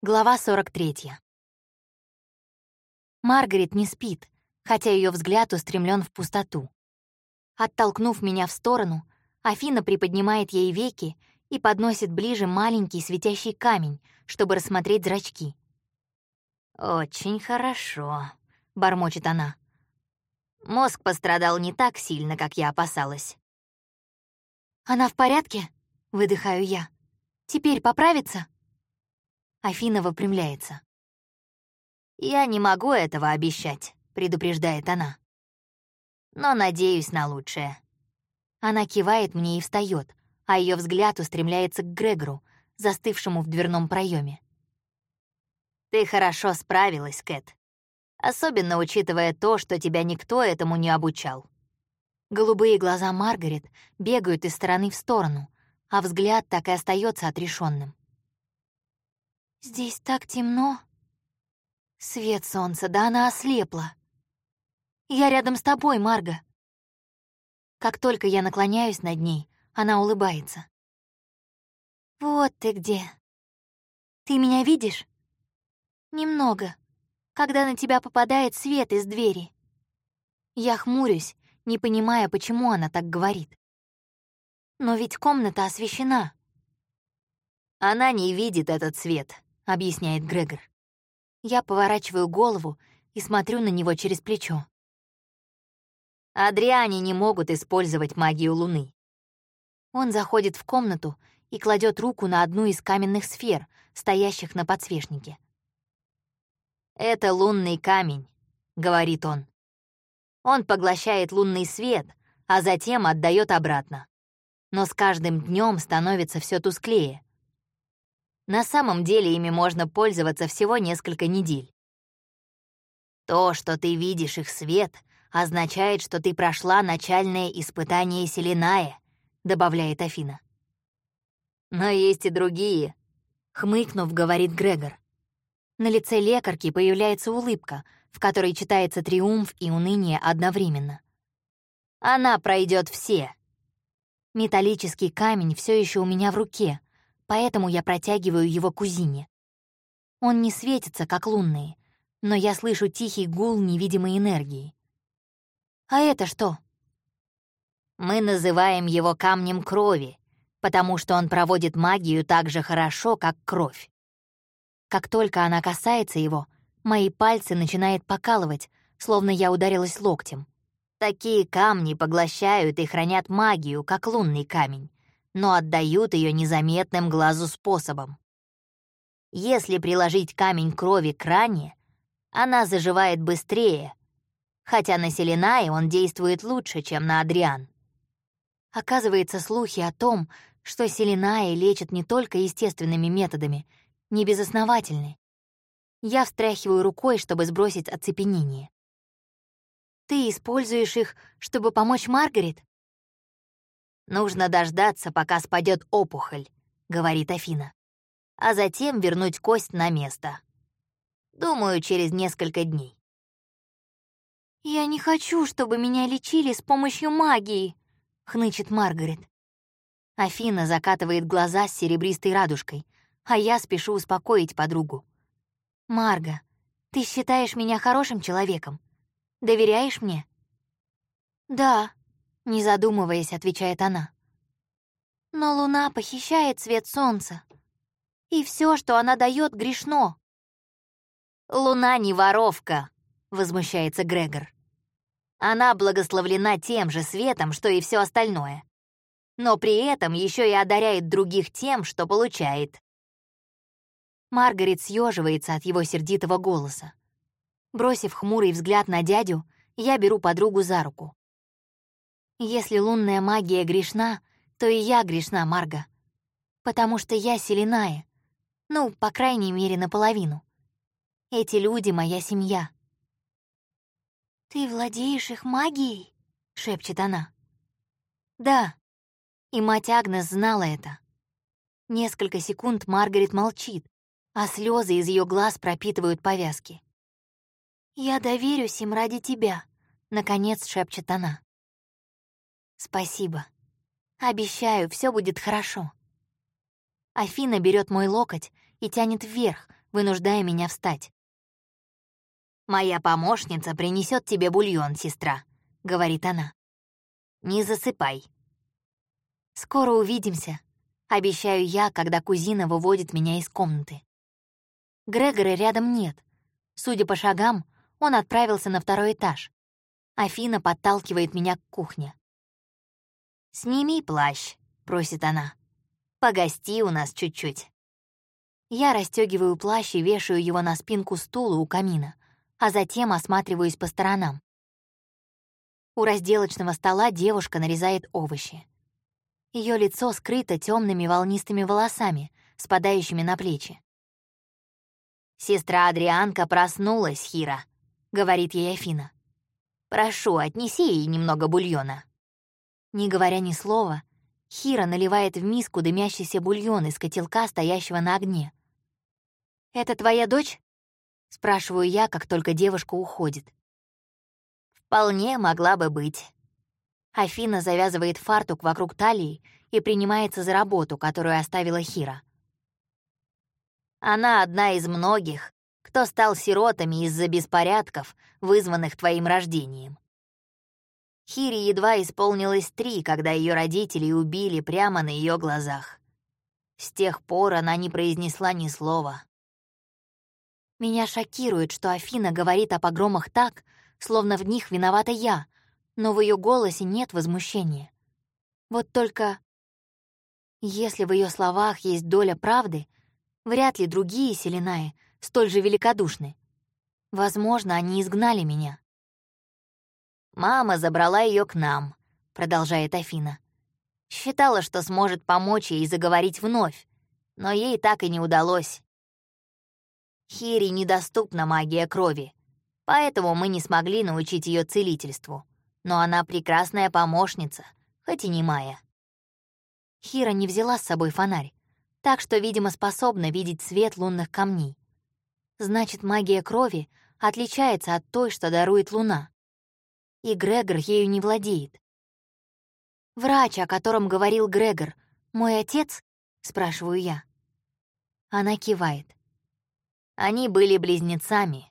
Глава 43. Маргарет не спит, хотя ее взгляд устремлен в пустоту. Оттолкнув меня в сторону, Афина приподнимает ей веки и подносит ближе маленький светящий камень, чтобы рассмотреть зрачки. «Очень хорошо», — бормочет она. Мозг пострадал не так сильно, как я опасалась. «Она в порядке?» — выдыхаю я. «Теперь поправится?» Афина выпрямляется. «Я не могу этого обещать», — предупреждает она. «Но надеюсь на лучшее». Она кивает мне и встает, а ее взгляд устремляется к Грегору, застывшему в дверном проеме. «Ты хорошо справилась, Кэт. Особенно учитывая то, что тебя никто этому не обучал». Голубые глаза Маргарет бегают из стороны в сторону, а взгляд так и остается отрешенным. Здесь так темно. Свет солнца, да она ослепла. Я рядом с тобой, Марга. Как только я наклоняюсь над ней, она улыбается. Вот ты где. Ты меня видишь? Немного, когда на тебя попадает свет из двери. Я хмурюсь, не понимая, почему она так говорит. Но ведь комната освещена. Она не видит этот свет, объясняет Грегор. Я поворачиваю голову и смотрю на него через плечо. Адриане не могут использовать магию Луны. Он заходит в комнату и кладет руку на одну из каменных сфер, стоящих на подсвечнике. «Это лунный камень», — говорит он. Он поглощает лунный свет, а затем отдает обратно. Но с каждым днем становится все тусклее. На самом деле ими можно пользоваться всего несколько недель. То, что ты видишь их свет, означает, что ты прошла начальное испытание Селиная, добавляет Афина. Но есть и другие, хмыкнув, говорит Грегор. На лице лекарки появляется улыбка, в которой читается триумф и уныние одновременно. Она пройдет все. Металлический камень все еще у меня в руке, поэтому я протягиваю его кузине. Он не светится, как лунные, но я слышу тихий гул невидимой энергии. А это что? Мы называем его камнем крови, потому что он проводит магию так же хорошо, как кровь. Как только она касается его, мои пальцы начинают покалывать, словно я ударилась локтем. Такие камни поглощают и хранят магию, как лунный камень но отдают ее незаметным глазу способом. Если приложить камень крови к ране, она заживает быстрее, хотя на Селенае он действует лучше, чем на Адриан. Оказывается, слухи о том, что Селеная лечат не только естественными методами, не безосновательны. Я встряхиваю рукой, чтобы сбросить оцепенение. «Ты используешь их, чтобы помочь Маргарет?» «Нужно дождаться, пока спадет опухоль», — говорит Афина, «а затем вернуть кость на место. Думаю, через несколько дней». «Я не хочу, чтобы меня лечили с помощью магии», — хнычет Маргарет. Афина закатывает глаза с серебристой радужкой, а я спешу успокоить подругу. «Марга, ты считаешь меня хорошим человеком? Доверяешь мне?» «Да», не задумываясь, отвечает она. Но луна похищает свет солнца. И все, что она дает, грешно. Луна не воровка, возмущается Грегор. Она благословлена тем же светом, что и все остальное. Но при этом еще и одаряет других тем, что получает. Маргарет съеживается от его сердитого голоса. Бросив хмурый взгляд на дядю, я беру подругу за руку. Если лунная магия грешна, то и я грешна, Марга. Потому что я селеная. Ну, по крайней мере, наполовину. Эти люди — моя семья. «Ты владеешь их магией?» — шепчет она. «Да». И мать Агнес знала это. Несколько секунд Маргарет молчит, а слезы из ее глаз пропитывают повязки. «Я доверюсь им ради тебя», — наконец шепчет она. «Спасибо. Обещаю, все будет хорошо». Афина берет мой локоть и тянет вверх, вынуждая меня встать. «Моя помощница принесет тебе бульон, сестра», — говорит она. «Не засыпай». «Скоро увидимся», — обещаю я, когда кузина выводит меня из комнаты. Грегора рядом нет. Судя по шагам, он отправился на второй этаж. Афина подталкивает меня к кухне. «Сними плащ», — просит она. «Погости у нас чуть-чуть». Я расстегиваю плащ и вешаю его на спинку стула у камина, а затем осматриваюсь по сторонам. У разделочного стола девушка нарезает овощи. Ее лицо скрыто темными волнистыми волосами, спадающими на плечи. «Сестра Адрианка проснулась, Хира», — говорит ей Афина. «Прошу, отнеси ей немного бульона». Не говоря ни слова, Хира наливает в миску дымящийся бульон из котелка, стоящего на огне. «Это твоя дочь?» — спрашиваю я, как только девушка уходит. «Вполне могла бы быть». Афина завязывает фартук вокруг талии и принимается за работу, которую оставила Хира. Она одна из многих, кто стал сиротами из-за беспорядков, вызванных твоим рождением. Хире едва исполнилось три, когда ее родители убили прямо на ее глазах. С тех пор она не произнесла ни слова. Меня шокирует, что Афина говорит о погромах так, словно в них виновата я, но в ее голосе нет возмущения. Вот только если в ее словах есть доля правды, вряд ли другие селенаи столь же великодушны. Возможно, они изгнали меня. «Мама забрала ее к нам», — продолжает Афина. «Считала, что сможет помочь ей заговорить вновь, но ей так и не удалось. Хири недоступна магия крови, поэтому мы не смогли научить ее целительству. Но она прекрасная помощница, хоть и не Майя. Хира не взяла с собой фонарь, так что, видимо, способна видеть свет лунных камней. Значит, магия крови отличается от той, что дарует луна и Грегор ею не владеет. «Врач, о котором говорил Грегор, мой отец?» — спрашиваю я. Она кивает. Они были близнецами.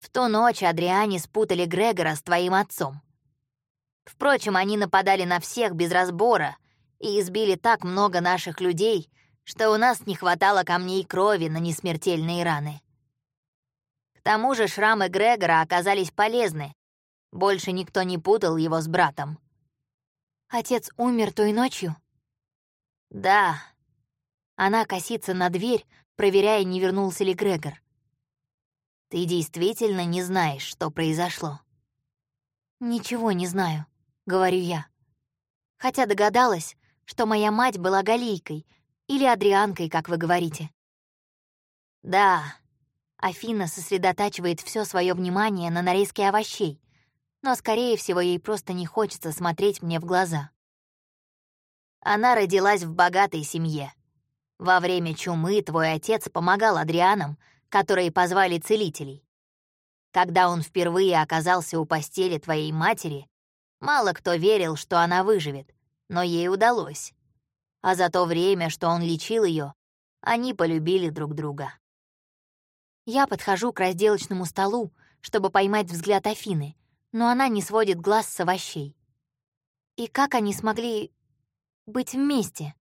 В ту ночь Адриане спутали Грегора с твоим отцом. Впрочем, они нападали на всех без разбора и избили так много наших людей, что у нас не хватало камней крови на несмертельные раны. К тому же шрамы Грегора оказались полезны, больше никто не путал его с братом. Отец умер той ночью? Да. Она косится на дверь, проверяя, не вернулся ли Грегор. Ты действительно не знаешь, что произошло? Ничего не знаю, говорю я. Хотя догадалась, что моя мать была галийкой или адрианкой, как вы говорите. Да, Афина сосредотачивает все свое внимание на нарезке овощей, но, скорее всего, ей просто не хочется смотреть мне в глаза. Она родилась в богатой семье. Во время чумы твой отец помогал Адрианам, которые позвали целителей. Когда он впервые оказался у постели твоей матери, мало кто верил, что она выживет, но ей удалось. А за то время, что он лечил ее, они полюбили друг друга. Я подхожу к разделочному столу, чтобы поймать взгляд Афины, но она не сводит глаз с овощей. И как они смогли быть вместе?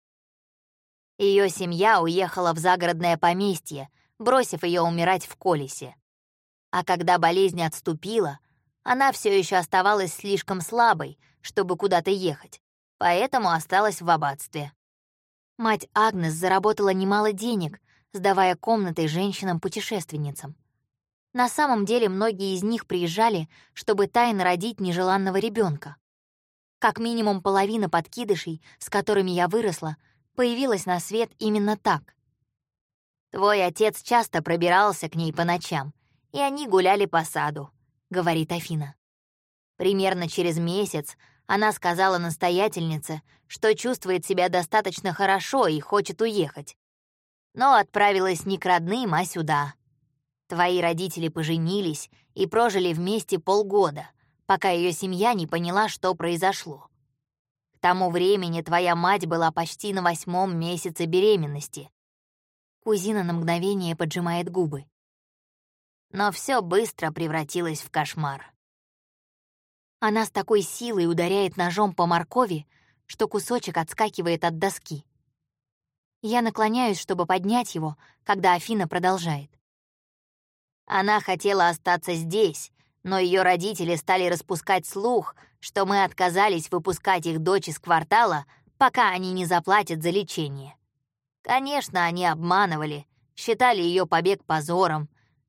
Ее семья уехала в загородное поместье, бросив ее умирать в Колесе. А когда болезнь отступила, она все еще оставалась слишком слабой, чтобы куда-то ехать, поэтому осталась в аббатстве. Мать Агнес заработала немало денег, сдавая комнаты женщинам-путешественницам. На самом деле многие из них приезжали, чтобы тайно родить нежеланного ребенка. Как минимум половина подкидышей, с которыми я выросла, появилась на свет именно так. «Твой отец часто пробирался к ней по ночам, и они гуляли по саду», — говорит Афина. Примерно через месяц она сказала настоятельнице, что чувствует себя достаточно хорошо и хочет уехать. Но отправилась не к родным, а сюда, Твои родители поженились и прожили вместе полгода, пока ее семья не поняла, что произошло. К тому времени твоя мать была почти на восьмом месяце беременности. Кузина на мгновение поджимает губы. Но все быстро превратилось в кошмар. Она с такой силой ударяет ножом по моркови, что кусочек отскакивает от доски. Я наклоняюсь, чтобы поднять его, когда Афина продолжает. Она хотела остаться здесь, но ее родители стали распускать слух, что мы отказались выпускать их дочь из квартала, пока они не заплатят за лечение. Конечно, они обманывали, считали ее побег позором,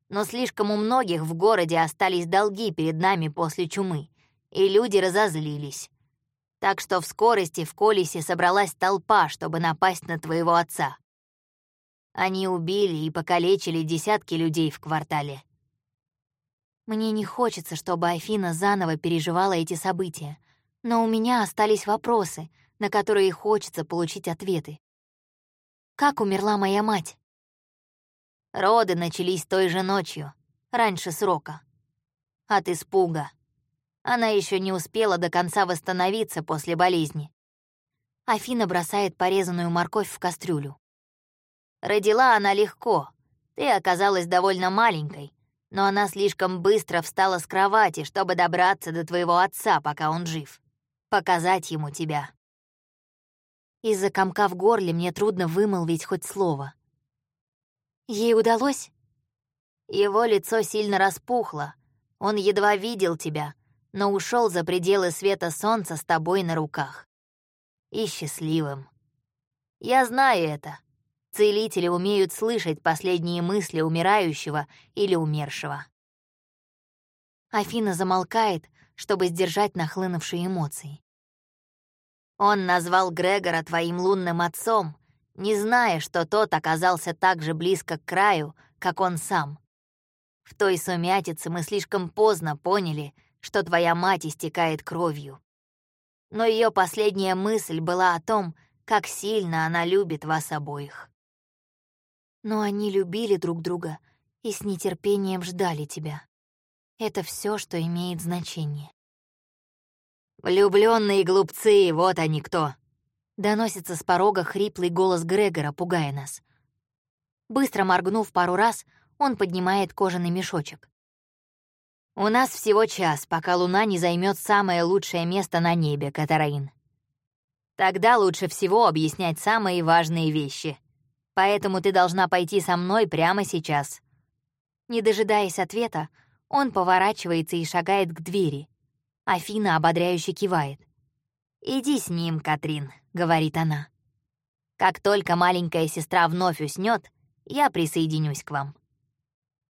но слишком у многих в городе остались долги перед нами после чумы, и люди разозлились. Так что в скорости в Колесе собралась толпа, чтобы напасть на твоего отца. Они убили и покалечили десятки людей в квартале. Мне не хочется, чтобы Афина заново переживала эти события, но у меня остались вопросы, на которые хочется получить ответы. Как умерла моя мать? Роды начались той же ночью, раньше срока. От испуга. Она еще не успела до конца восстановиться после болезни. Афина бросает порезанную морковь в кастрюлю. Родила она легко. Ты оказалась довольно маленькой, но она слишком быстро встала с кровати, чтобы добраться до твоего отца, пока он жив. Показать ему тебя. Из-за комка в горле мне трудно вымолвить хоть слово. Ей удалось? Его лицо сильно распухло. Он едва видел тебя, но ушел за пределы света солнца с тобой на руках. И счастливым. Я знаю это. Целители умеют слышать последние мысли умирающего или умершего. Афина замолкает, чтобы сдержать нахлынувшие эмоции. Он назвал Грегора твоим лунным отцом, не зная, что тот оказался так же близко к краю, как он сам. В той сумятице мы слишком поздно поняли, что твоя мать истекает кровью. Но ее последняя мысль была о том, как сильно она любит вас обоих но они любили друг друга и с нетерпением ждали тебя. Это все, что имеет значение. Влюбленные глупцы, вот они кто!» Доносится с порога хриплый голос Грегора, пугая нас. Быстро моргнув пару раз, он поднимает кожаный мешочек. «У нас всего час, пока Луна не займет самое лучшее место на небе, Катараин. Тогда лучше всего объяснять самые важные вещи поэтому ты должна пойти со мной прямо сейчас». Не дожидаясь ответа, он поворачивается и шагает к двери. Афина ободряюще кивает. «Иди с ним, Катрин», — говорит она. «Как только маленькая сестра вновь уснет, я присоединюсь к вам».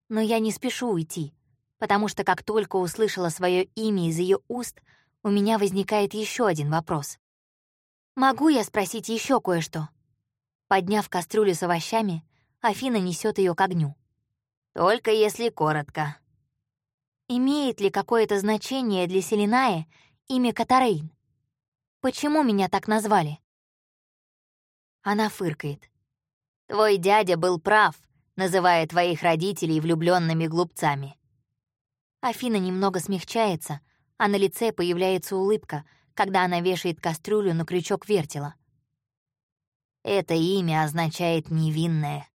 Но я не спешу уйти, потому что как только услышала свое имя из ее уст, у меня возникает еще один вопрос. «Могу я спросить еще кое-что?» Подняв кастрюлю с овощами, Афина несет ее к огню. «Только если коротко». «Имеет ли какое-то значение для Селиная имя Катарейн? Почему меня так назвали?» Она фыркает. «Твой дядя был прав, называя твоих родителей влюбленными глупцами». Афина немного смягчается, а на лице появляется улыбка, когда она вешает кастрюлю на крючок вертела — это имя означает «невинное».